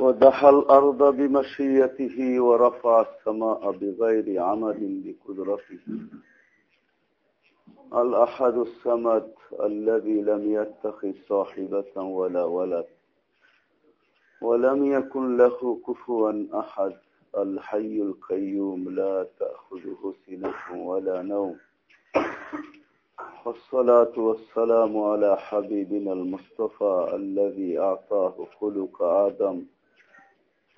ودحى الأرض بمشيته ورفع السماء بغير عمد بقدرته الأحد السمد الذي لم يتخذ صاحبة ولا ولد؟ ولم يكن له كفوا أحد. الحي القيوم لا تأخذه سنة ولا نوم. والصلاة والسلام على حبيبنا المصطفى الذي أعطاه خلق آدم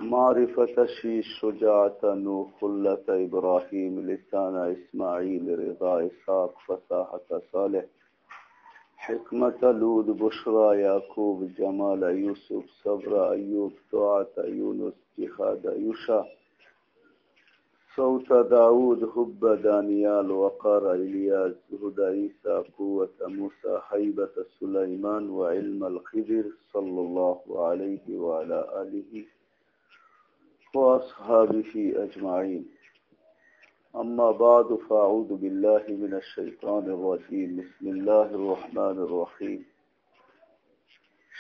معرفة شيش شجاعة نوح خلة إبراهيم لسان إسماعيل رضا إسحاق فصاحة صالح. حكمة لود بشرى يعقوب جمال يوسف صبر أيوب طاعة يونس جهاد يوشا صوت داود حب دانيال وقار إلياس هدى عيسى قوة موسى حيبة سليمان وعلم الخضر صلى الله عليه وعلى آله وأصحابه أجمعين. أما بعد فأعوذ بالله من الشيطان الرجيم. بسم الله الرحمن الرحيم.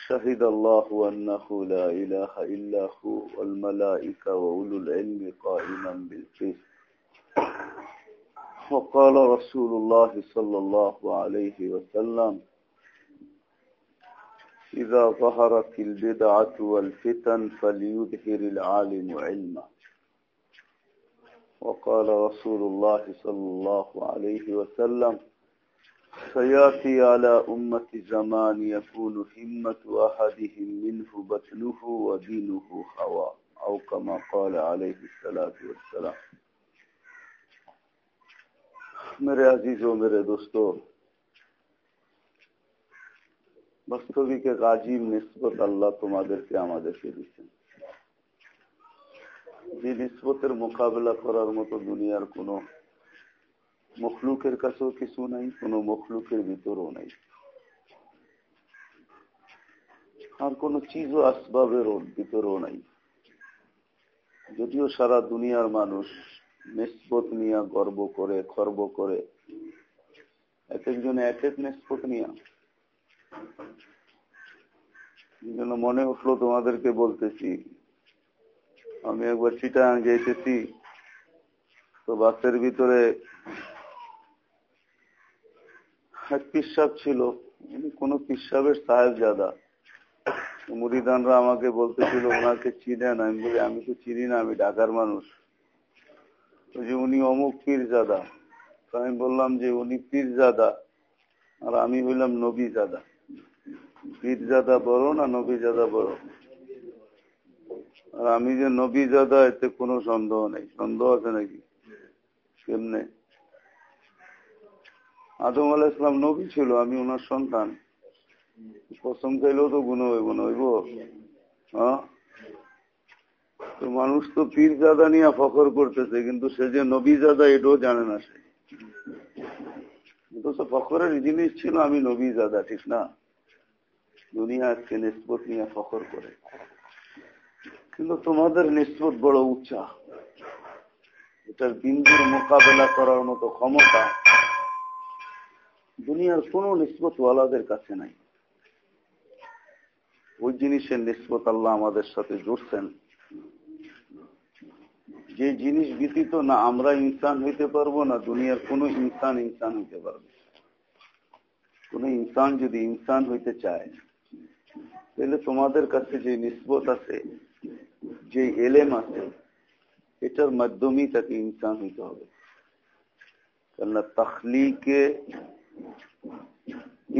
شهد الله أنه لا إله إلا هو والملائكة وأولو العلم قائما بالقسط. وقال رسول الله صلى الله عليه وسلم إذا ظهرت البدعة والفتن فليظهر العالم علمه وقال رسول الله صلى الله عليه وسلم سيأتي على أمة زمان يكون همة أحدهم منه بطنه ودينه هوى. أو كما قال عليه الصلاة والسلام. میرے عزیزوں میرے دوستوں বাস্তবিক আজিম নিসবত আল্লাহ তোমাদেরকে আমাদেরকে দিচ্ছেন। যে নিসবতের মোকাবেলা করার মতো দুনিয়ার কোন মখলুকের কাছেও কিছু নাই, কোন মখলুকের ভিতরও নাই। আর কোন চিজ ও আসবাবের ভিতরও নাই। যদিও সারা দুনিয়ার মানুষ নিসবত নিয়ে গর্ব করে, খর্ব করে, এক একজনে এক এক নিসবত নিয়ে জন্য মনে উঠল তোমাদেরকে বলতেছি। আমি একবার চিটাং যেতেছি তো বাসের ভিতরে এক পিসাব ছিল কোন পিসাবের সাহেব জাদা মুরিদানরা আমাকে বলতেছিল, ওনাকে চিনেন? আমি বলি, আমি তো চিনি না, আমি ঢাকার মানুষ। যে উনি অমুক পীরজাদা, তো আমি বললাম যে উনি পীরজাদা, আর আমি হইলাম নবী জাদা বড় না নবী জাদা বড়? আর আমি যে নবী জাদা, এতে কোনো সন্দেহ নেই। সন্দেহ আছে নাকি? কেমনে? আদম আলাহ ইসলাম নবী ছিল, আমি ওনার সন্তান। কসম খাইলেও তো গুণ হইব না, হইব? হ্যাঁ? তো মানুষ তো পীর জাদা নিয়ে ফখর করতেছে, কিন্তু সে যে নবী জাদা, এটাও জানে না সে। তো ফখরের জিনিস ছিল, আমি নবী জাদা, ঠিক না? দুনিয়া আজকে নিষ্পত নিয়ে ফখর করে। কিন্তু তোমাদের নিষ্পত বড় উচ্চা। এটার বিন্দুর মোকাবেলা করার মতো ক্ষমতা দুনিয়ার কোন নিষ্পত ওয়ালাদের কাছে নাই। ওই জিনিসের নিষ্পত আল্লাহ আমাদের সাথে জুড়ছেন। যে জিনিস ব্যতীত না আমরা ইনসান হইতে পারব, না দুনিয়ার কোন ইনসান ইনসান হইতে পারবে। কোন ইনসান যদি ইনসান হইতে চায় তাহলে তোমাদের কাছে যে নিসবত আছে, যে এলেম আছে, এটার মাধ্যমেই তাকে ইনসান হইতে হবে। কেননা তখলিকে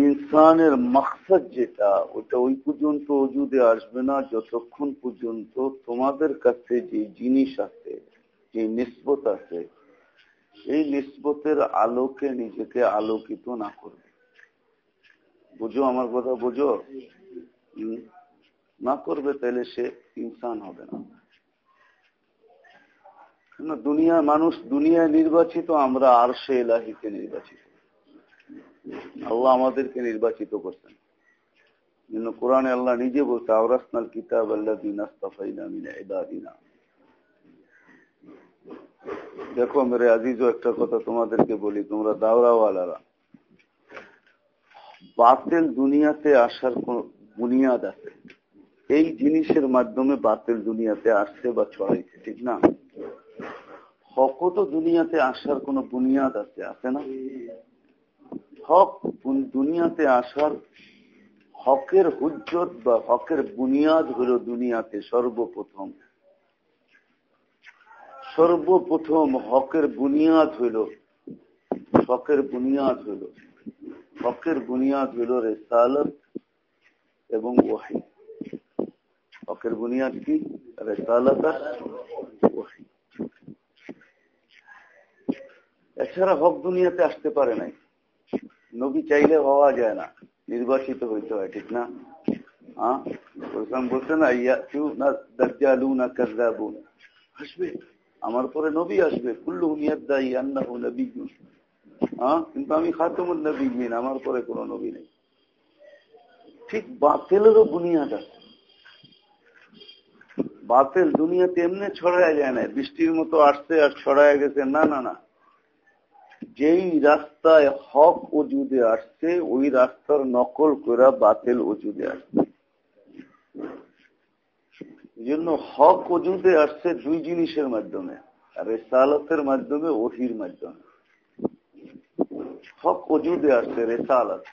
ইনসানের মকসদ যেটা, ওটা ওই পর্যন্ত অজুদে আসবে না, যতক্ষণ পর্যন্ত তোমাদের কাছে যে জিনিস আছে, যে নিসবত আছে, এই নিসবতের আলোকে নিজেকে আলোকিত না করবে। বুঝো আমার কথা, বুঝো? না করবে তাহলে সে ইনসান হবে না। দুনিয়া মানুষ, দুনিয়ায় নির্বাচিত, আমরা আর সে এলাহিতে নির্বাচিত। আল্লাহ আমাদেরকে নির্বাচিত করছেন। জন্য কোরআনে আল্লাহ নিজে বলছে, আওরাসনাল কিতাব আল্লাহ দিনা দেখো মেরে আজিজ একটা কথা তোমাদেরকে বলি, তোমরা দাওরাওয়ালারা। বাতিল দুনিয়াতে আসার কোন বুনিয়াদ আছে। এই জিনিসের মাধ্যমে বাতিল দুনিয়াতে আসছে বা ছড়াইছে, ঠিক না? হক তো দুনিয়াতে আসার কোন বুনিয়াদ আছে আছে না? হক দুনিয়াতে আসার হকের হুজ্জত বা হকের বুনিয়াদ হল দুনিয়াতে সর্বপ্রথম। সর্বপ্রথম হকের বুনিয়াদ হইল হকের বুনিয়াদ হইল হকের বুনিয়াদ হইল রেসালত এবং ওয়াহি। হকের বুনিয়াদ কি? এছাড়া হক দুনিয়াতে আসতে পারে নাই। নবী চাইলে হওয়া যায় না নির্বাচিত হইতে হয়, ঠিক না? হ্যাঁ আসবে। আমার পরে নবী আসবে। কুল্লু হুমিয়াদ্দা ইয়ান্নাহু নবীজুন হ্যাঁ কিন্তু আমি খাতমুল নবীন আমার পরে কোন নবী নেই। ঠিক বাতিলেরও বুনিয়াদ আছে। বাতিল দুনিয়াতে এমনি ছড়ায় যায় না, বৃষ্টির মতো আসছে আর ছড়ায় গেছে। না না না। যেই রাস্তায় হক ওজুদে আসছে, ওই রাস্তার নকল করে বাতিল ওজুদে আসছে। এই জন্য হক ওজুদে আসছে দুই জিনিসের মাধ্যমে, আর রেসালতের মাধ্যমে ওহির মাধ্যমে। হক ওজুদে আসছে রেসালত।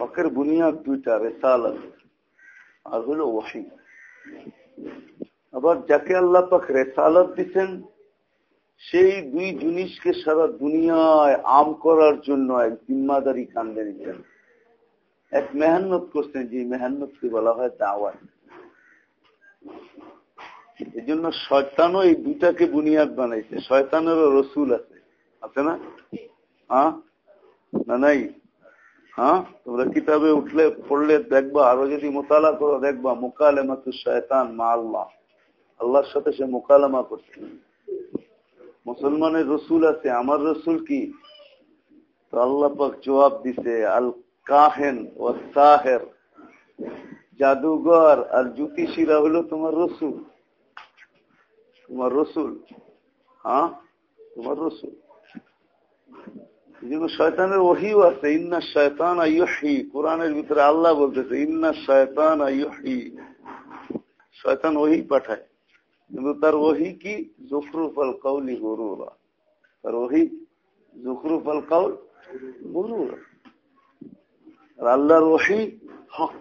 হকের বুনিয়াদ দুইটা রেসালত আর হলো ওহি আবার যাকে আল্লাহ পাক রেসালত দিচ্ছেন সেই দুই জিনিসকে সারা দুনিয়ায় আম করার জন্য এক জিম্মাদারি কান্দে নিতেন। এক মেহান্নত করছেন যে মেহান্নতকে বলা হয় দাওয়াত। এই জন্য শয়তানও এই দুটাকে বুনিয়াদ বানাইছে। শয়তানেরও রসুল আছে। আছে না? না, নাই? হ্যাঁ? তোমরা কিতাবে উঠলে, পড়লে দেখবা, আরও যদি মোতালা করো, দেখবা মোকালেমা তু শয়তান মা আল্লাহ। আল্লাহর সাথে সে মোকালেমা করছে। মুসলমানের রসুল আছে, আমার রসুল কি? তো জবাব দিছে, আল কাহেন ও সাহের। জাদুঘর আর জ্যোতিষীরা হলো তোমার রসুল। তোমার রসুল। হ্যাঁ? তোমার রসুল। শয়তানের ওহিও আছে, ইন্না শয়তান আইহি কোরআনের ভিতরে আল্লাহ বলতেছে, ইন্না শয়তান আইহি শয়তান ওহি পাঠায়, কিন্তু তার ওহি কি? জুখরুফল কাউলি গরুরা। তার ওহি জুখরুফল কাউল গরুরা। আর আল্লাহর ওহি হক।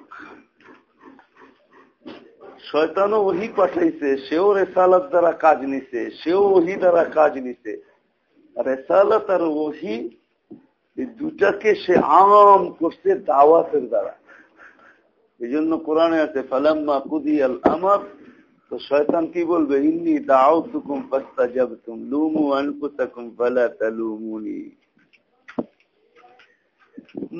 শয়তানও ওহি পাঠাইছে, সেও রেসালত দ্বারা কাজ নিছে, সেও ওহি দ্বারা কাজ নিছে। রেসালত আর ওহি এই দুটাকে সে আম করছে দাওয়াতের দ্বারা। এই জন্য কোরআনে আছে, ফালাম্মা কুদি আল আমার। তো শয়তান কি বলবে? ইন্নি দাও তুকুম পাস্তা যাব তুম লুমু আনকুতাকুম ফালা তালুমুনি।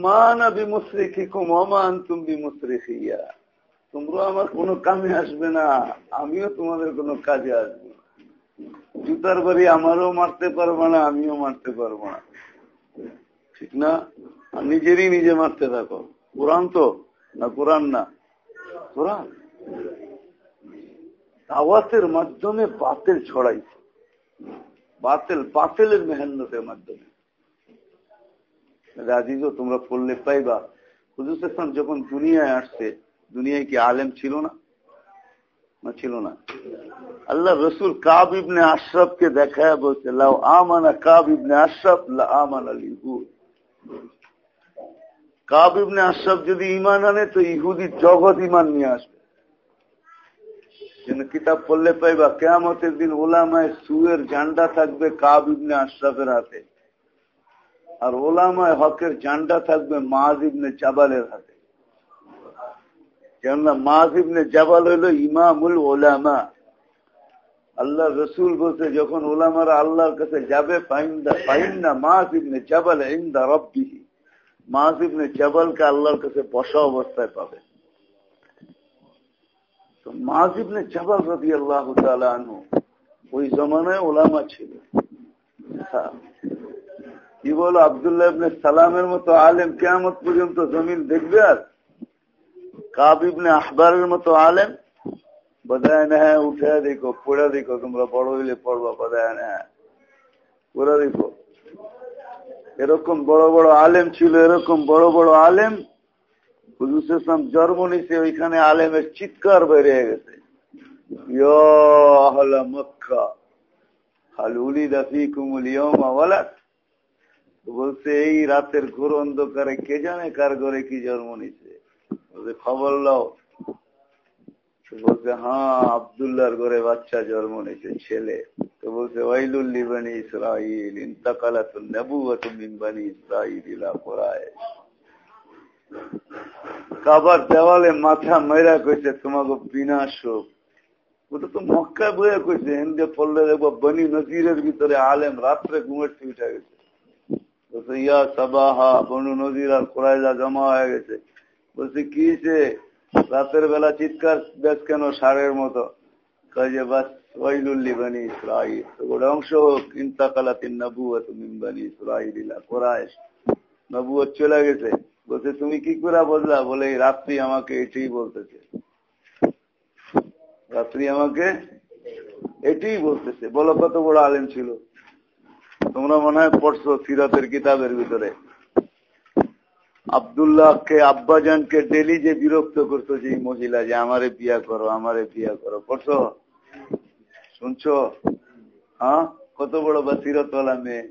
মা না বিমুসরিখিকুম ওমা আনতুম বিমুসরিখিয়া তোমরা আমার কোনো কামে আসবে না, আমিও তোমাদের কোনো কাজে আসব জুতার বাড়ি আমারও মারতে পারব না, আমিও মারতে পারব না। ঠিক না? নিজেরই নিজে মারতে থাকো। কোরআন তো? না কোরআন না? কোরআন? দাওয়াতের মাধ্যমে বাতিল ছড়াইছে। বাতিল, বাতিলের মেহান্নতের মাধ্যমে। রাজিজও তোমরা পড়লে পাইবা। হুজুর ইসলাম যখন দুনিয়ায় আসছে, দুনিয়ায় কি আলেম ছিল না? না ছিল না। আল্লাহ রসুল কাব ইবনে আশরাফকে দেখায় বলছে, লাউ আমানা কাব ইবনে আশরাফ, লা আমান আলী কাব ইবনে আশরাফ যদি ইমান আনে, তো ইহুদি জগৎ ইমান নিয়ে আসবে। কিতাব পড়লে পাইবা কেয়ামতের দিন ওলামায় সুয়ের ঝান্ডা থাকবে কাব ইবনে আশরাফের হাতে। আর ওলামায় হকের ঝান্ডা থাকবে মাজ ইবনে চাবালের হাতে। কেননা মাজ ইবনে জাবাল হইল ইমামুল ওলামা। আল্লাহ রসুল বলছে, যখন ওলামারা আল্লাহর কাছে যাবে মাজ ইবনে ইন্দা রব্বিহি। মাজ ইবনে জাবালকে আল্লাহর কাছে বসা অবস্থায় পাবে। তো মাজিবনে জবাল রবি আল্লাহ আনহু, ওই জমানায় ওলামা ছিল। কি বলো, আবদুল্লাহ ইবনে সালামের মতো আলেম কেমত পর্যন্ত জমিন দেখবে আর? কাব ইবনে আহবারের মতো আলেম বদায় না হ্যাঁ উঠে দেখো পড়ে দেখো তোমরা বড় হইলে পড়বা বদায় না হ্যাঁ পড়ে দেখো এরকম বড় বড় আলেম ছিল এরকম বড় বড় আলেম হুজুর জন্ম নিছে ওইখানে আলেমের চিৎকার বেড়ে গেছে মক্কা বলছে এই রাতের ঘোর অন্ধকারে কে জানে কার ঘরে কি জন্ম নিছে খবর লাও বলছে হ্যাঁ আবদুল্লার ঘরে বাচ্চা জন্ম নিছে ছেলে। তো বলছে ওয়াইলুল্লি বানি ইসরাইল ইন্তাকালাতুন নবুয়াতুম মিন বানি ইসরাইল ইলা কুরাইশ। কাবার দেওয়ালে মাথা মেরা কইছে তোমাকে বিনাশ হোক ওটা তো মক্কা বইয়া কইছে হিন্দে পড়লে দেখব বনি নজিরের ভিতরে আলেম রাত্রে ঘুমের উঠে গেছে। ইয়া সাবাহা, বনু নজির আর কোরআজা জমা হয়ে গেছে। বলছে, কি রাতের বেলা চিৎকার দেখ কেন সারের মতো। তুমি কি করে বললা? বলে রাত্রি আমাকে এটাই বলতেছে। রাত্রি আমাকে এটাই বলতেছে। বলো, কত বড় আলেম ছিল? তোমরা মনে হয় পড়ছো সিরাতের কিতাবের ভিতরে। আবদুল্লাহকে, আব্বাজানকে ডেলি যে বিরক্ত করতো যে মহিলা, যে আমারে বিয়া করো, আমারে বিয়া করো পড়ছো শুনছো? হ্যাঁ? কত বড় বাসিরতওয়ালা মেয়ে।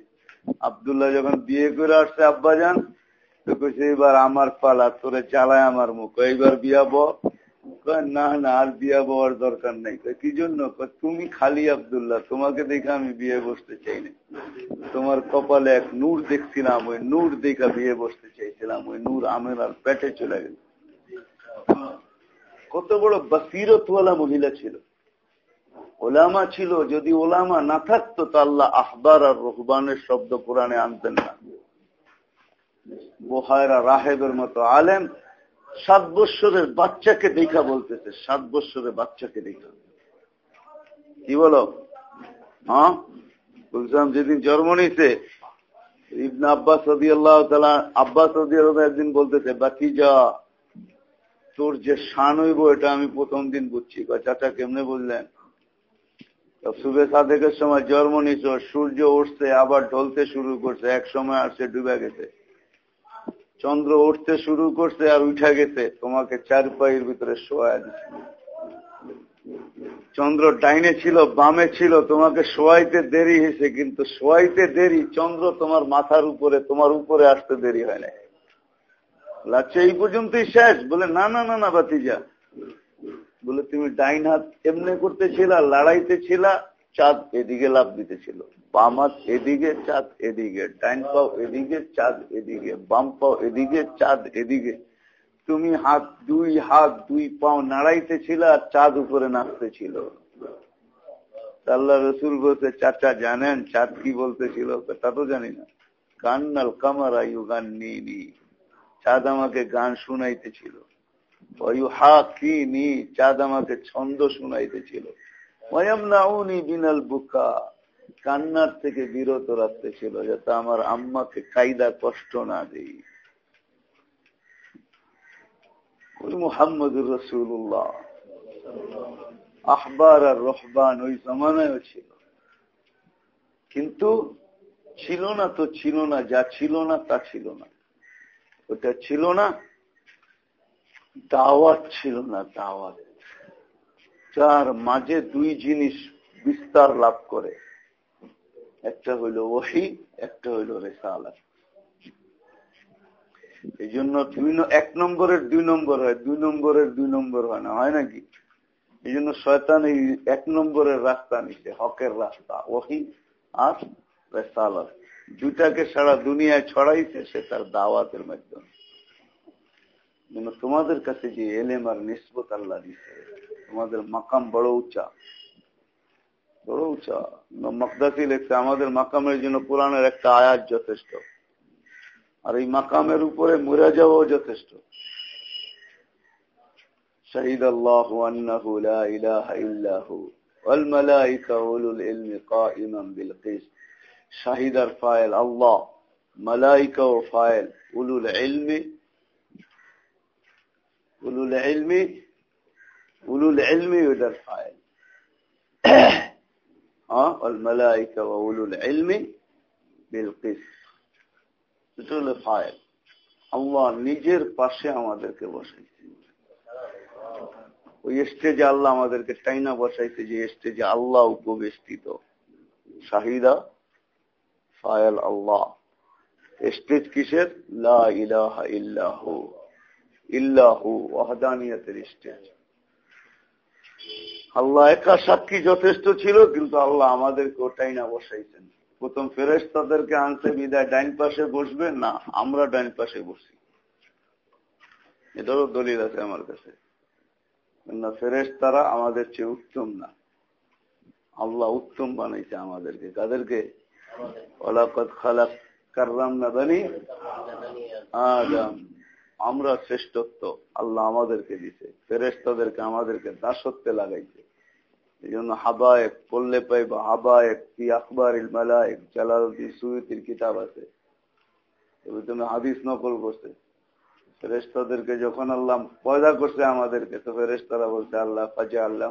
আবদুল্লাহ যখন বিয়ে করে আসছে আব্বাজান, তো কইছে এবার আমার পালা, তোরে চালায় আমার মুখ, এইবার বিয়াবো? না না, আর বিয়া বওয়ার দরকার নেই। কি জন্য? তুমি খালি আবদুল্লাহ, তোমাকে দেখে আমি বিয়ে বসতে চাই না। তোমার কপালে এক নূর দেখছিলাম, ওই নূর দেখা বিয়ে বসতে চাইছিলাম ওই নূর আমের আর পেটে চলে গেল। কত বড় বাসিরতওয়ালা মহিলা ছিল। ওলামা ছিল, যদি ওলামা না থাকতো তো আল্লাহ আহবার আর রহবানের শব্দ কোরআনে আনতেন না। বোহায়রা রাহেবের মতো আলেম সাত বৎসরের বাচ্চাকে দেখা বলতেছে, সাত বৎসরের বাচ্চাকে দেখা। কি বলো? হ্যাঁ? বলছিলাম, যেদিন জন্ম নিতে ইবনা আব্বাস আল্লাহ আব্বাস একদিন বলতেছে, বাকি যা তোর যে শান হইব, এটা আমি প্রথম দিন বুঝছি। চাচা কেমনে বুঝলেন? সুবে সাদেকের সময় জন্ম নিছ সূর্য উঠছে, আবার ঢলতে শুরু করছে, এক সময় আসছে, ডুবে গেছে। চন্দ্র উঠতে শুরু করছে আর উঠা গেছে, তোমাকে চার পায়ের ভিতরে শোয়া দিচ্ছে। চন্দ্র ডাইনে ছিল, বামে ছিল, তোমাকে শোয়াইতে দেরি হয়েছে, কিন্তু শোয়াইতে দেরি, চন্দ্র তোমার মাথার উপরে, তোমার উপরে আসতে দেরি হয় না লাচ্ছে, এই পর্যন্তই শেষ। বলে, না না না না বাতিজা বলে, তুমি ডাইন হাত এমনি করতেছিল লড়াইতে ছিল, চাঁদ এদিকে লাভ দিতেছিল বাম হাত এদিকে, চাঁদ এদিকে, ডাইন পাও এদিকে, চাঁদ এদিকে, বাম পাও এদিকে, চাঁদ এদিকে। তুমি হাত দুই হাত দুই পাও নাড়াইতেছিল, আর চাঁদ উপরে নাচতেছিল। আল্লাহ রসুল বলতে চাচা জানেন, চাঁদ কি বলতেছিল? তা তো জানি না। কান্নাল কামার আয়ু গান নি চাঁদ আমাকে গান শুনাইতেছিল। কি নি চাঁদ আমাকে ছন্দ শুনাইতেছিল। বিনাল বুকা কান্নার থেকে বিরত রাখতেছিল, যাতে আমার আম্মাকে কায়দা কষ্ট না দেই ওই মুহাম্মদুর রসুল্লাহ আহবার আর রহবান ওই জমানায় ছিল। কিন্তু ছিল না তো ছিল না, যা ছিল না তা ছিল না। ওটা ছিল না, দাওয়াত ছিল না দাওয়াত। যার মাঝে দুই জিনিস বিস্তার লাভ করে। একটা হইল ওহি, একটা হইল রেসালা এই জন্য দুই এক নম্বরের দুই নম্বর হয়, দুই নম্বরের দুই নম্বর হয় না, হয় নাকি এই জন্য শয়তান এই এক নম্বরের রাস্তা নিছে, হকের রাস্তা, ওহি আর রেসালাত। দুইটাকে সারা দুনিয়ায় ছড়াইছে, সে তার দাওয়াতের মাধ্যমে। তোমাদের কাছে যে এলেম আর নিসবত আল্লাহ দিচ্ছে তোমাদের মাকাম বড় উঁচা। বড় উঁচা। মকদাসি লেখছে, আমাদের মাকামের জন্য পুরাণের একটা আয়াত যথেষ্ট। আর এই মাকামের উপরে মরে যাওয়াও যথেষ্ট شهد الله أنه لا إله إلا هو والملائكة أولو العلم قائما بالقسط شهد الفاعل الله ملائكة وفاعل أولو العلم أولو العلم أولو العلم يدر فاعل ها والملائكة وأولو العلم بالقسط এটা হলো ফায়েল আল্লাহ নিজের পাশে আমাদেরকে বসাইছে। ওই স্টেজে আল্লাহ আমাদেরকে টাইনা বসাইছে যে স্টেজে আল্লাহ উপবেষ্টিত। শাহিদা, ফায়াল আল্লাহ। স্টেজ কিসের? লা ইলাহা ইল্লাহু। ইল্লাহু ওয়াহদানিয়াতের স্টেজ আল্লাহ একা সাক্ষী যথেষ্ট ছিল, কিন্তু আল্লাহ আমাদেরকে ওটাই না বসাইছেন। প্রথম ফেরেস তাদেরকে আনছে, বিদায়, ডাইন পাশে বসবে? না, আমরা ডাইন পাশে বসি। এটারও দলিল আছে আমার কাছে। না ফেরেস তারা আমাদের চেয়ে উত্তম না। আল্লাহ উত্তম বানাইছে আমাদেরকে। কাদেরকে? আমরা শ্রেষ্ঠত্ব আল্লাহ আমাদেরকে দিছে। ফেরেস তাদেরকে আমাদেরকে দাসত্বে লাগাইছে। এই জন্য যখন আল্লাহ পয়দা করছে আমাদেরকে, তো ফেরেস্তারা বলছে, আল্লাহ ফাজা আল্লাহ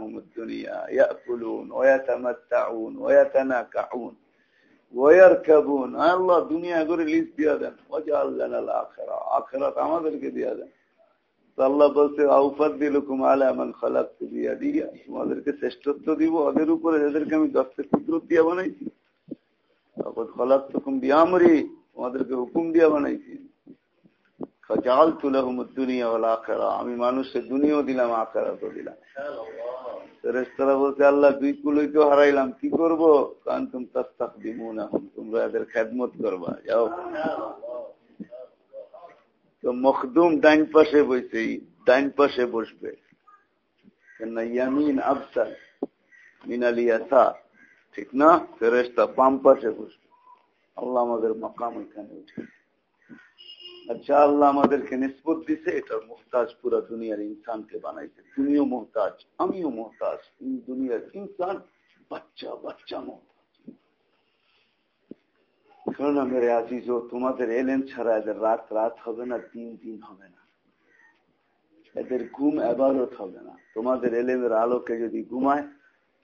আল্লাহ দুনিয়া করে লিস্ট দিয়া দেন। ওয়াজা আল্লাহ আখেরা, আখেরাত আমাদেরকে দিয়া দেন। আল্লাহ বলছে আলা মান খালাকতু বিয়াদিয়া তোমাদেরকে শ্রেষ্ঠত্ব দিব, ওদের উপরে আমি দশটা দিয়া বানাইছি। খালাকতুকুম বিআমরি। তোমাদেরকে হুকুম দিয়া বানাইছি। লাহুম দুনিয়া ওয়াল আখিরা। আমি দুনিয়াও দিলাম, আখিরাতও দিলাম। ফেরেশতারা বলছে, আল্লাহ, দুই কুলই তো হারাইলাম, কি করব? কান্তুম তাস্তাকদিমুনাহুম। তোমরা এদের খেদমত করবা। যাও। তো মখদুম ডাইন পাশে বসে ডাইন পাশে বসবে। ইয়ামিন আসা ঠিক না? ফেরেস্তা বাম পাশে বসবে। আল্লাহ আমাদের মকাম এখানে উঠে। আচ্ছা আল্লাহ আমাদেরকে নিষ্পত দিছে, এটার মোহতাজ পুরা দুনিয়ার ইনসানকে বানাইছে। তুমিও মোহতাজ, আমিও মোহতাজ। দুনিয়ার ইনসান বাচ্চা বাচ্চা মোহতাজ কেননা মেরে আজিজ তোমাদের এলেন ছাড়া এদের রাত রাত হবে না, দিন দিন হবে না। এদের ঘুম আবাদত হবে না। তোমাদের এলেমের আলোকে যদি ঘুমায়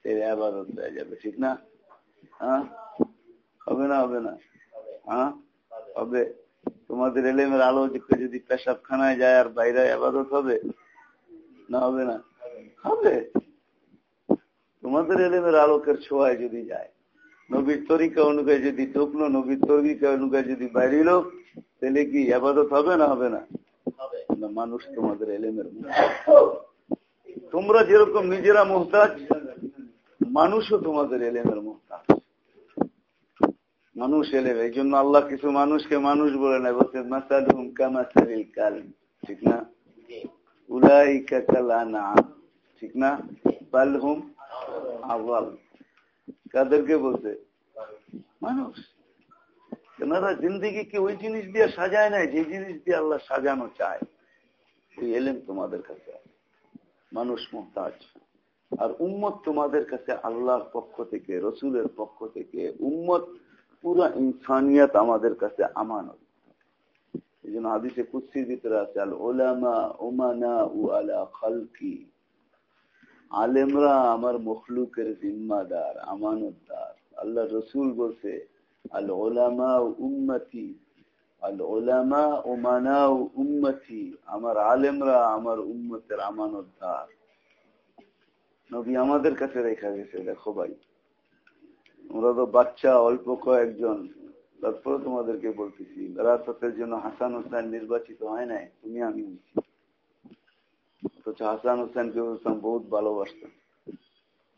তাহলে আবাদত হয়ে যাবে, ঠিক না? হ্যাঁ? হবে না হবে না? হ্যাঁ? হবে। তোমাদের এলেমের আলো যদি পেশাবখানায় যায় আর বাইরে আবাদত হবে, না হবে না? হবে। তোমাদের এলেমের আলোকের ছোঁয়ায় যদি যায় নবীর তরিকা অনুযায়ী যদি ঢুকলো নবীর তরিকা অনুযায়ী যদি বাইরিল তাহলে কি আবাদত হবে না হবে না? মানুষ তোমাদের এলেমের তোমরা যেরকম নিজেরা মোহতাজ মানুষও তোমাদের এলেমের মোহতাজ। মানুষ এলেম এই জন্য আল্লাহ কিছু মানুষকে মানুষ বলে না বলছে মাসালুম কামাসালিল কাল ঠিক না? উলাই কালানা ঠিক না? বালহুম আওয়াল। কাদেরকে বলছে মানুষ। কেনারা জিন্দিগিকে ওই জিনিস দিয়ে সাজায় নাই? যে জিনিস দিয়ে আল্লাহ সাজানো চায় ওই এলেন তোমাদের কাছে মানুষ মোহতাজ। আর উম্মত তোমাদের কাছে আল্লাহর পক্ষ থেকে, রসুলের পক্ষ থেকে, উম্মত পুরো ইনসানিয়াত আমাদের কাছে আমানত। এই জন্য হাদিসে কুস্তির ভিতরে আছে আল ওলামা ওমানা উ আলা খালকি। আলেমরা আমার মখলুকের জিম্মাদার, আমানতদার। আল্লাহ রসুল বলছে আল ওলামা উম্মতি আল ওলামা ওমানা উম্মতি, আমার আলেমরা আমার উম্মতের আমানতদার। নবী আমাদের কাছে রেখা গেছে, দেখো ভাই। আমরা তো বাচ্চা, অল্প কয়েকজন। তারপরে তোমাদেরকে বলতেছি, রাসতের জন্য হাসান হোসেন নির্বাচিত হয় নাই, তুমি আমি অথচ হাসান হোসেনকে বলতাম, বহুত ভালোবাসতেন।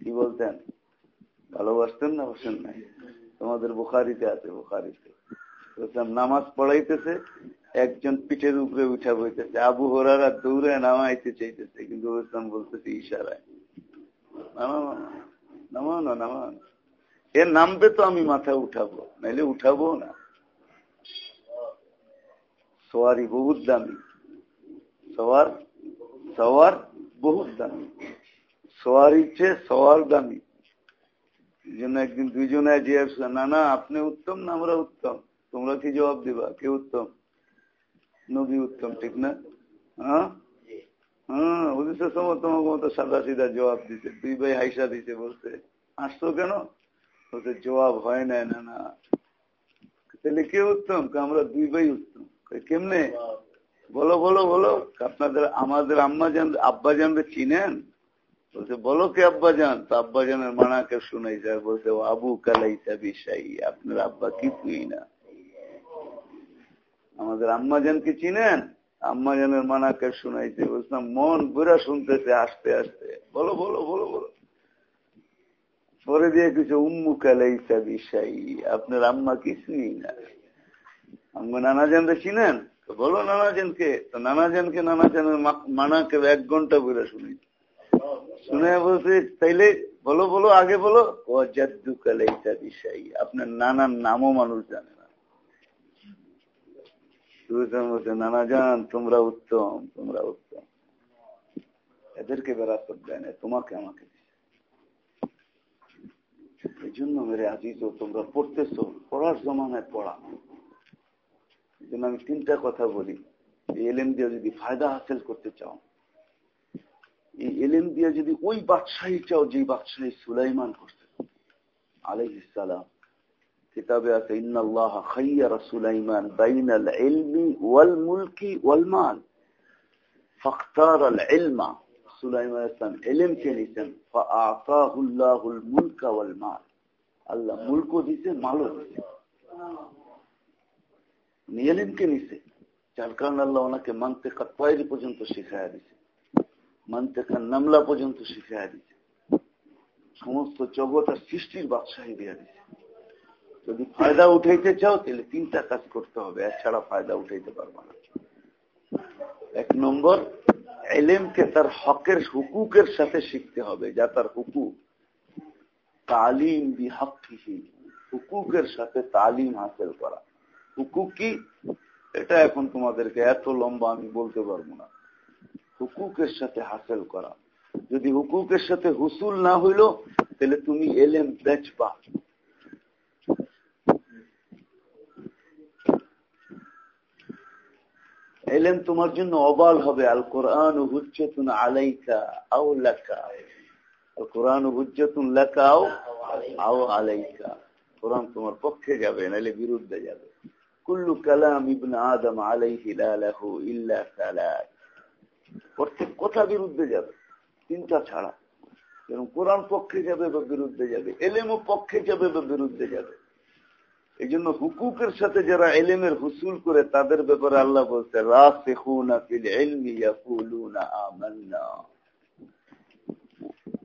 কি বলতেন? ভালোবাসতেন না হোসেন নাই। তোমাদের বুখারিতে আছে, বুখারিতে। নামাজ পড়াইতেছে, একজন পিঠের উপরে উঠা বইতেছে, আবু হরারা দৌড়ে নামাইতে চাইতেছে। কিন্তু বলতাম, বলতেছে, ইশারায়। নামা নামা না নামা এর নামবে তো আমি মাথা উঠাবো, নাইলে উঠাবো না। সওয়ারি বহুত দামি। সওয়ার সওয়ার বহুত দামি। সওয়ারির চেয়ে সওয়ার দামি। জন্য একদিন দুইজনে যে না না, আপনি উত্তম না আমরা উত্তম? তোমরা কি জবাব দিবা? কে উত্তম? নবী উত্তম, ঠিক না? হ্যাঁ? হ্যাঁ হুদিসের সময় তোমাকে মতো সাদা সিধা জবাব দিতে দুই ভাই হাইসা দিতে বলছে আসতো কেন? বলছে, জবাব হয় না না। তাহলে কে উত্তম? আমরা দুই ভাই উত্তম। কেমনে? বলো বলো বলো। আপনাদের, আমাদের আম্মাজান, আব্বাজানরে চিনেন? বলছে, বলো কে আব্বাজান? তো আব্বাজানের মানাকে শুনাইছে আর বলছে আবু কালাইসা বিশাই। আপনার আব্বা কিছুই না। আমাদের আম্মাজানকে চিনেন? আম্মাজানের মানাকে শুনাইছে বলছিলাম মন বুড়া শুনতেছে আসতে আসতে। বলো বলো বলো বলো। পরে দিয়ে কিছু, উম্মু কালাইসা বিশাই, আপনার আম্মা কিছুই না। আম্মা নানাজানরে চিনেন? বলো নানাজানকে, তো নানাজানকে নানাজানের মানাকে এক ঘণ্টা বুড়া শুনেছি শুনে বলছে, তাইলে বলো বলো, আগে বলো। আপনার নানার নামও মানুষ জানে না। তোমরা উত্তম তোমরা উত্তম। এদেরকে বেড়াতে দেয় না, তোমাকে আমাকে এই জন্য মেরে আজিজ, তোমরা পড়তেছো, পড়ার জমানায় পড়া এই জন্য আমি তিনটা কথা বলি। এই এলেম দিয়ে যদি ফায়দা হাসিল করতে চাও, এই এলেম দিয়ে যদি ওই বাদশাহী চাও যে বাদশাহী সুলাইমান করছে আলাই ইসালাম কিতাবে আছে, ইন্নাল্লাহ খাইয়ারা সুলাইমান বাইনাল ইলমি ওয়াল মুলকি ওয়াল মাল। আল ইলমা। সুলাইমান ইসলাম এলেমকে নিছেন ফাআতাহুল্লাহুল মুলকা ওয়াল মাল। আল্লাহ মুলকও দিছে, মালও দিছে এলেমকে নিছে। যার কারণে আল্লাহ ওনাকে মানতে তৈরি পর্যন্ত শিখাইয়া দিছে। মানতেকার নামলা পর্যন্ত শিখাইয়া দিছে। সমস্ত জগৎ আর সৃষ্টির বাদশাহী দিয়ে দিছে। যদি ফায়দা উঠাইতে চাও, তাহলে তিনটা কাজ করতে হবে। এছাড়া ফায়দা উঠাইতে পারব না। এক নম্বর, এলেমকে তার হকের, হুকুকের সাথে শিখতে হবে। যা তার হুকুক, তালিম বিহাক্ষি হুকুকের সাথে তালিম হাসিল করা। হুকুক কি এটা এখন তোমাদেরকে এত লম্বা আমি বলতে পারব না। হুকুকের সাথে হাসিল করা। যদি হুকুকের সাথে হুসুল না হইল, তাহলে তুমি এলেম বেচবা। এলেম তোমার জন্য অবাল হবে। আল কোরআন হুজ্জতুন আলাইকা আও লাকা। আল কোরআন হুজ্জতুন লাকাও আও আলাইকা। কোরআন তোমার পক্ষে যাবে, নাহলে বিরুদ্ধে যাবে। কুল্লু কালাম ইবন আদম প্রত্যেক কথা বিরুদ্ধে যাবে, তিনটা ছাড়া। কোরআন পক্ষে যাবে বা বিরুদ্ধে যাবে পক্ষে যাবে বা বিরুদ্ধে যাবে। এই জন্য হুকুকের সাথে যারা এলেমের হুসুল করে, তাদের ব্যাপারে আল্লাহ বলছে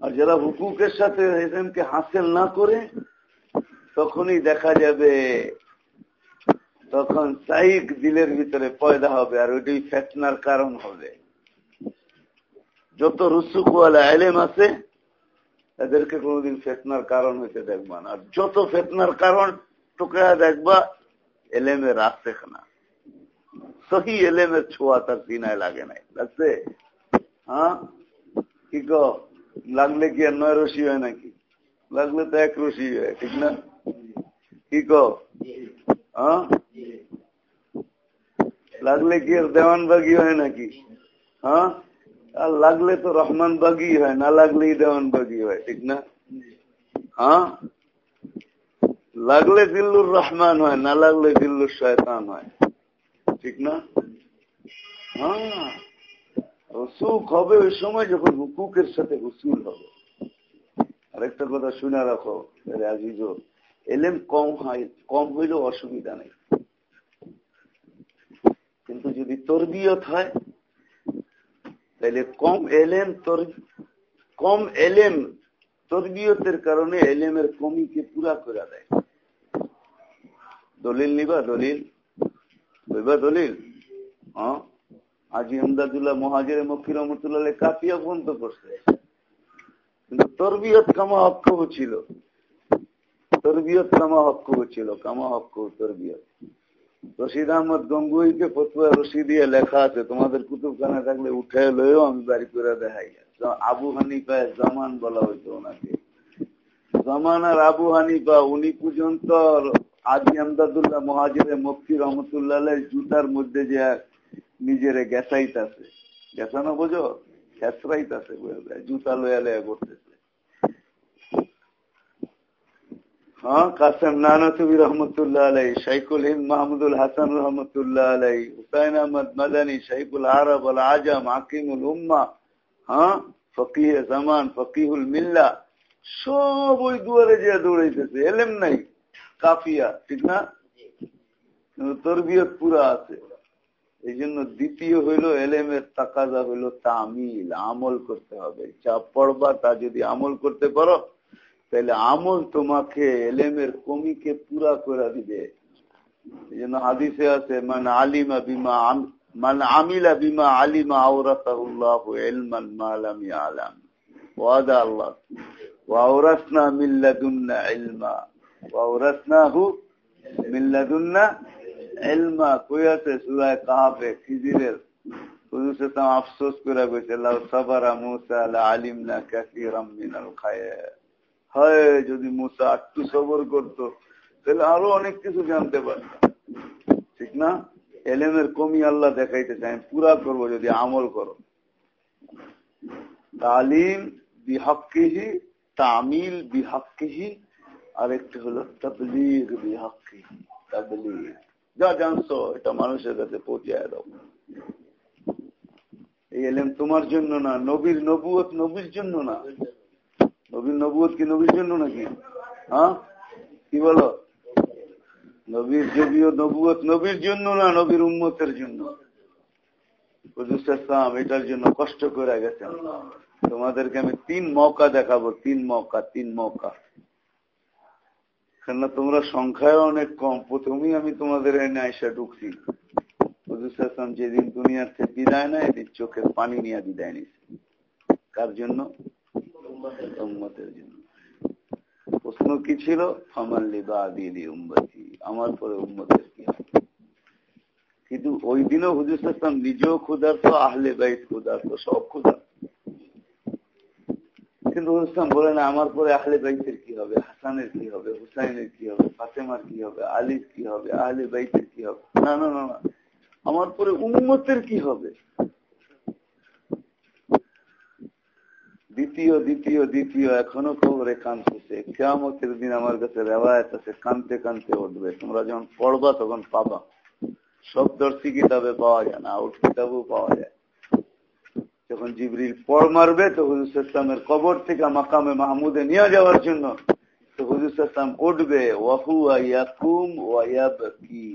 আর যারা হুকুকের সাথে এলেমকে হাসিল না করে, তখনই দেখা যাবে তখন সাইক দিলের ভিতরে পয়দা হবে আর ওইটাই ফেতনার কারণ হবে। যত রুসুকওয়ালা এলেম আছে এদেরকে কোনোদিন ফেতনার কারণ হইতে দেখবা না। আর যত ফেতনার কারণ টুকরা দেখবা এলেমের রাস্তে খানা সহি এলেমের ছোঁয়া তার সিনায় লাগে নাই। লাগছে হ্যাঁ? কি ক? লাগলে কি আর নয় রশি হয় নাকি? লাগলে তো এক রশি হয় ঠিক না? কি ক? হ্যাঁ? লাগলে কি আর দেওয়ান বাগি হয় নাকি? হ্যাঁ? আর লাগলে তো রহমান বাগি হয়, না লাগলেই দেওয়ান বাগি হয়, ঠিক না? হ্যাঁ? লাগলে দিল্লুর রহমান হয়, না লাগলে দিল্লুর শয়তান হয়, ঠিক না? হ্যাঁ। সুখ হবে ওই সময় যখন হুকুকের সাথে হুসুল হবে। আরেকটা কথা শুনে রাখো আজিজ এলেম কম হয়, কম হইলেও অসুবিধা নেই। কিন্তু যদি তরবিয়ত হয় তাহলে কম এলেম তোর, কম এলেম তরবিয়তের কারণে এলেমের কমিকে পুরা করে দেয়। দলিল নিবা, দলিল। বইবা দলিল? আজি আমদাদুল্লাহ মহাজের মক্কি রহমতুল্লাহ কাপিয়া বন্ধ করছে কিন্তু তরবিয়ত কামা অক্ষম ছিল? তরবিয়ত কামা অক্ষম ছিল? কামা অক্ষম তরবিয়ত। রশিদ আহমদ গঙ্গুইকে ফতুয়া রশিদিয়া লেখা আছে, তোমাদের কুতুবখানা থাকলে উঠে লয়েও আমি বাড়ি করে দেখাই। আবু হানিফায় জামান বলা হইতো ওনাকে। জামান আর আবু হানিফা, উনি পর্যন্ত আজি আমদাদুল্লাহ মহাজিরে মুফতি রহমতুল্লাহ জুতার মধ্যে যে নিজেরে গেসাইতাছে গেসানো বোঝো? খেসরাইতাছে জুতা লয়া লয়া করতেছে হ্যাঁ কাসেম রহমতুল্লাহ আলাই শাইকুল মাহমুদুল হাসান রহমতুল্লাহ আলাই হুসাইন আহমদ মাদানী শাইকুল আরব আল আজম, হাকিমুল উম্মা হ্যাঁ ফকিহ জামান, ফকিহুল মিল্লা, সব ওই দুয়ারে যে দৌড়াইতেছে, এলেম নাই, কাফিয়া, ঠিক না? তরবিয়ত পুরা আছে। এই জন্য দ্বিতীয় হইল এলেমের তাকাজা হইল তামিল, আমল করতে হবে। যা পড়বা তা যদি আমল করতে পারো তাহলে আমল তোমাকে এলেমের কমিকে পুরা করে দিবে। হাদিসে আছে মানে আলিমা বিমা মানে আমিলা বিমা আলিমা আওরাতাহুল্লাহ এলমান মালামি আলাম ওয়াদা আল্লাহ। কই আছে খিজিরের? আফসোস করে গেছে লাউ সাবারা মুসা লা আলিমনা মিনাল খায়র। হয় যদি মুসা একটু সবর করতো, তাহলে আরও অনেক কিছু জানতে পারত ঠিক না? এলেমের কমি আল্লাহ দেখাইতে চাই পুরা করব যদি আমল করো। তালিম বিহকিহি তামিল বিহকিহি আর একটি হলো তবলিগ বিহকিহি তবলিগ। যা জানছো, এটা মানুষের কাছে পৌঁছায় দাও। এই এলেম তোমার জন্য না, নবীর নবুয়ত নবীর জন্য না। নবীর নবুয়ত কি নবীর জন্য নাকি? হ্যাঁ? কি বলো? নবীর যদিও নবুয়ত নবীর জন্য না, নবীর উম্মতের জন্য। এটার জন্য কষ্ট করে গেছেন। তোমাদেরকে আমি তিন মৌকা দেখাবো, তিন মৌকা তিন মৌকা। কেননা তোমরা সংখ্যায় অনেক কম, প্রথমেই আমি তোমাদের এনে আইসা ঢুকছি। যেদিন দুনিয়ার থেকে বিদায় নেয় চোখের পানি নিয়ে বিদায় নিছে। কার জন্য? উম্মতের জন্য। প্রশ্ন কি ছিল? আমার পরে উম্মতের কি কিন্তু ওই দিনও হুজুর সাল্লাম নিজেও ক্ষুধার্ত, আহলে বাইত ক্ষুধার্ত, সব ক্ষুধার্ত। কিন্তু হুসলাম বলে, না, আমার পরে আহলে বাইতের কি হবে? হাসানের কি হবে? হুসাইনের কি হবে? ফাতেমার কি হবে? আলীর কি হবে? আহলে বাইতের কি হবে? না না না। আমার পরে উম্মতের কি হবে? দ্বিতীয় দ্বিতীয় দ্বিতীয় এখনও খবরে কানতেছে কেয়ামতের দিন আমার কাছে রেওয়ায়ত আছে কানতে কানতে উঠবে। তোমরা যখন পড়বা তখন পাবা। সব দর্শী কিতাবে পাওয়া যায় না, আউট কিতাবও পাওয়া যায়। যখন জিবরিল পড় মারবে, তো হুজুর ইসলামের কবর থেকে মাকামে মাহমুদে নিয়ে যাওয়ার জন্য, তো হুজুর ইসলাম উঠবে ওয়াহু ইয়াকুম ওয়াইয়াবকি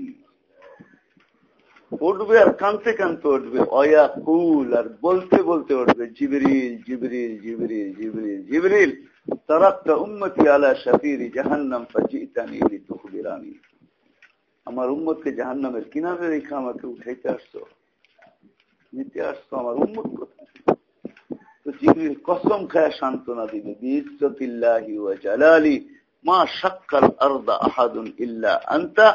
উঠবে আর কানতে কানতে উঠবে। অয়া কুল আর বলতে বলতে উঠবে, জিবরিল জিবরিল জিবরিল জিবরিল জিবরিল, তারাক্তা উম্মতি আলা শাফিরি জাহান্নাম ফাজিতানি লিতুখবিরানি। আমার উম্মতকে জাহান্নামের কিনারে রেখে আমাকে উঠাইতে আসছো? নিতে আসছো আমার উম্মত কোথায়? তো জিবরিল কসম খায় সান্ত্বনা দিবে, বিইজ্জতিল্লাহি ওয়া জালালি মা শাক্কাল আরদা আহাদুন ইল্লা আনতা।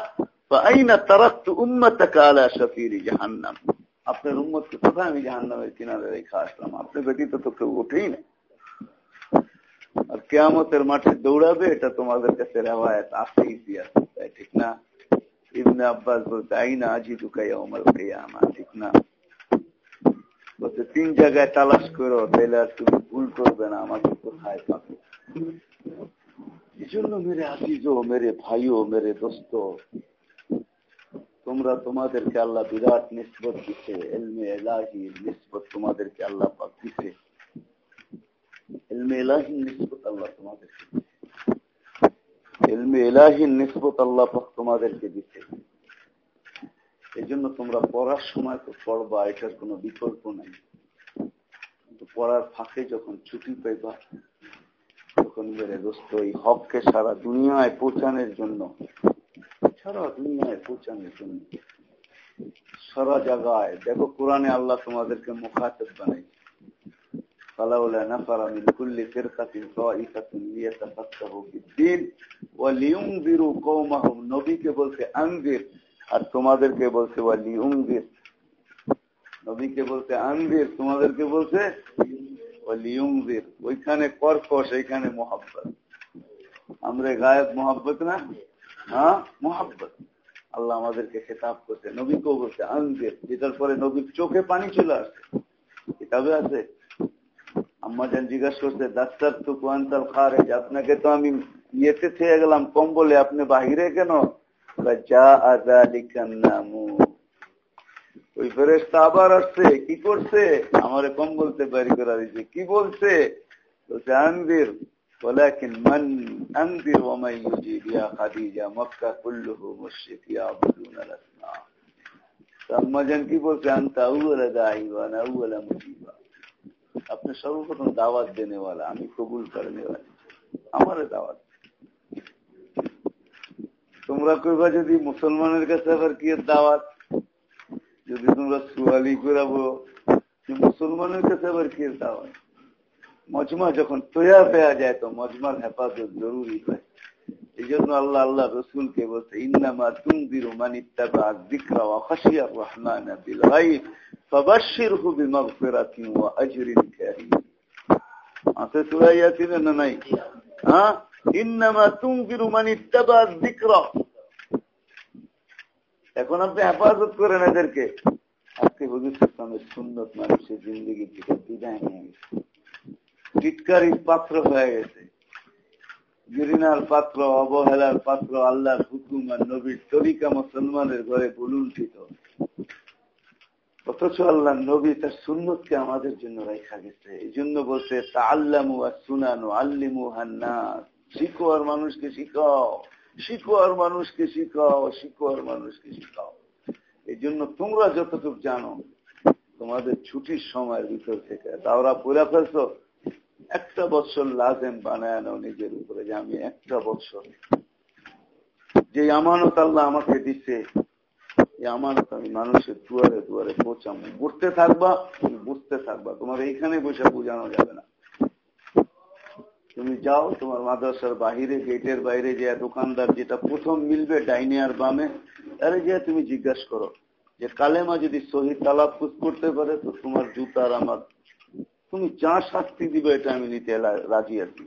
আপনার উম্মতকে কোথায় আমি জাহান্নামের কিনারে রেখে আসলাম? আপনি ব্যতীত তো কেউ ওঠেই না। আর কেয়ামতের মাঠে দৌড়াবে, এটা তোমাদের কাছে রেওয়ায়ত আছে ইতিহাস তাই ঠিক না? ইবনে আব্বাস বলতে আইনা আজি ঢুকাই আমার কেয়ামা, ঠিক না? বলতে তিন জায়গায় তালাশ করো তাহলে আর তুমি ভুল করবে না, আমাকে কোথায় পাবে? এই জন্য মেরে আজিজো মেরে ভাইও, মেরে দোস্ত তোমরা তোমাদেরকে আল্লাহ বিরাট নিসবত দিচ্ছে এলমে এলাহি নিসবত তোমাদেরকে আল্লাহ পাক দিচ্ছে এলমে এলাহি আল্লাহ তোমাদেরকে এলমে এলাহি আল্লাহ পাক তোমাদেরকে দিচ্ছে এই জন্য তোমরা পড়ার সময় তো পড়বা, এটার কোনো বিকল্প নাই। পড়ার ফাঁকে যখন ছুটি পাইবা, তখন বেড়ে দোস্ত, এই হককে সারা দুনিয়ায় পৌঁছানোর জন্য সারা দুনিয়ায় পৌঁছানোর জন্য সারা জায়গায় দেখো কোরআনে আল্লাহ তোমাদেরকে মুখাতব বানাই فلولا نفر من كل فرقة طائفة ليتفقهوا في الدين ولينذروا قومهم নবীকে বলছে আনজির আর তোমাদেরকে বলছে ওয়ালিউনজির নবীকে বলছে আনজির তোমাদেরকে বলছে ওয়ালিউনজির ওইখানে কর্কশ এইখানে মোহাব্বত আমরা গায়েব মোহাব্বত না হ্যাঁ? মোহাব্বত। আল্লাহ আমাদেরকে খেতাব করছে, নবীকেও বলছে আনজের যেটার পরে নবীর চোখে পানি চলে আসছে কিতাবে আছে? আম্মা যান জিজ্ঞাসা করছে ডাক্তার তো কোয়ান্তাল খারে আপনাকে তো আমি ইয়েতে থেকে গেলাম কম্বলে, আপনি বাহিরে কেন? কি করছে? আমার কম বলতে বাড়ি করা দিচ্ছে কি বলছে? বলছে ولكن من أنذر ومن يجيب يا خديجة مكة كله مشرك يعبدون الأصنام আম্মাজান কি বলছে আন্তা আউ্বালা দায়ী ওয়ানা আউ্বালা মুজিবা আপনি সর্বপ্রথম দাওয়াত দেনেওয়ালা আমি কবুল করেনেওয়ালা আমারে দাওয়াত তোমরা কইবা যদি মুসলমানের কাছে আবার কি দাওয়াত যদি তোমরা সুয়ালি করাবো মুসলমানের কাছে আবার কি দাওয়াত মজমা যখন তৈয়া পেয়া যায়, তো মজমার হেফাজত জরুরি হয়। এই জন্য আল্লাহ আল্লাহ রসুলকে বলছে, ইন্নামা আজরিন কারীম। আছে না হ্যাঁ? এখন আপনি হেফাজত করেন এদেরকে। আজকে হুজুর ইসলামের মানুষের জিন্দগি থেকে বিদায় নিয়ে গেছে। টিটকারির পাত্র হয়ে গেছে। গিরিনার পাত্র, অবহেলার পাত্র, আল্লাহর হুকুম আর নবীর তরিকা মুসলমানের ঘরে বুলুণ্ঠিত। অথচ আল্লাহ নবী তার সুন্নতকে আমাদের জন্য রেখা গেছে। এই জন্য বলছে তা আল্লামু আর সুনানো আল্লিমু হান্না শিখো আর মানুষকে শিখাও শিখো আর মানুষকে শিখাও শিখো আর মানুষকে শিখাও এই জন্য তোমরা যতটুকু জানো, তোমাদের ছুটির সময়ের ভিতর থেকে। তাওরা পুরা ফেলছো একটা বছর লাজেম বানায় নাও নিজের উপরে যে আমি একটা বছর। যে আমানত আল্লাহ আমাকে দিচ্ছে এই আমানত আমি মানুষের দুয়ারে দুয়ারে পৌঁছাবো। বুঝতে থাকবা, তুমি বুঝতে থাকবা। তোমার এইখানে বসে বোঝানো যাবে না। তুমি যাও, তোমার মাদ্রাসার বাহিরে, গেটের বাইরে যে দোকানদার যেটা প্রথম মিলবে ডাইনে আর বামে আরে যে তুমি জিজ্ঞাসা করো যে কালেমা যদি সহি তালাফুজ করতে পারে, তো তোমার জুতার আমার তুমি যা শাস্তি দিবে এটা আমি নিতে রাজি আছি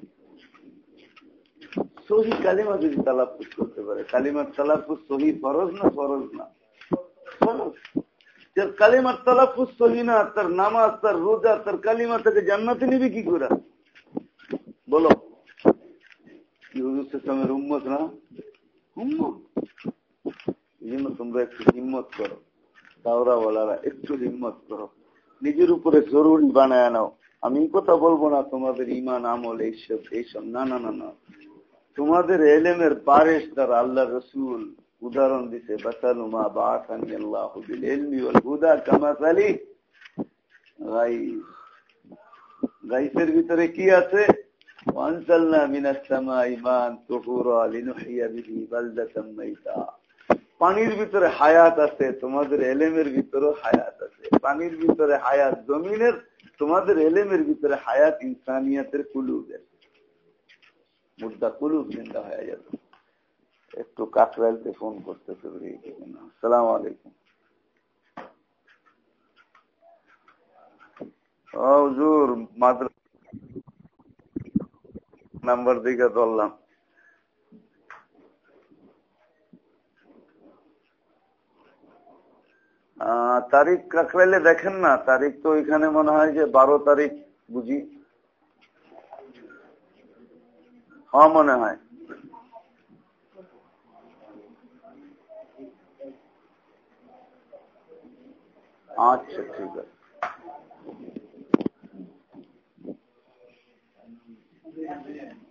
সহি কালিমা যদি তালাফুজ করতে পারে, কালিমার তালাফুজ সহি ফরজ না ফরজ না? ফরজ। কালিমার তালাফুজ সহি না, তার নামাজ, তার রোজা, তার কালিমা তাকে জান্নাতে নিবি কি করে? বলো। ইসলামের উম্মত না? উম্মত। এই জন্য তোমরা একটু হিম্মত করো। তাওরা বলারা একটু হিম্মত করো। নিজের উপরে জরুরি বানায় নাও। আমি কথা বলব না, তোমাদের ইমান আমল, এইসব এইসব। না না না না। তোমাদের এলেমের পারেশ দ্বারা আল্লাহ রসুল উদাহরণ দিছে বাসালুমা গাইসের ভিতরে কি আছে? পানির ভিতরে হায়াত আছে, তোমাদের এলেমের ভিতরে হায়াত পানির ভিতরে হায়াত, জমিনের তোমাদের এলেমের ভিতরে হায়াত ইনসানিয়াতের কুলুবের। মুদ্রা কুলুব জিন্দা হয়ে যাবে। একটু কাকরাইলতে ফোন করতেছে সালাম আলাইকুম। নাম্বার দিকে ধরলাম। তারিখ কাকরাইলে দেখেন না। তারিখ তো ওইখানে মনে হয় যে বারো তারিখ বুঝি। হ্যাঁ মনে হয়। আচ্ছা ঠিক আছে। Yeah.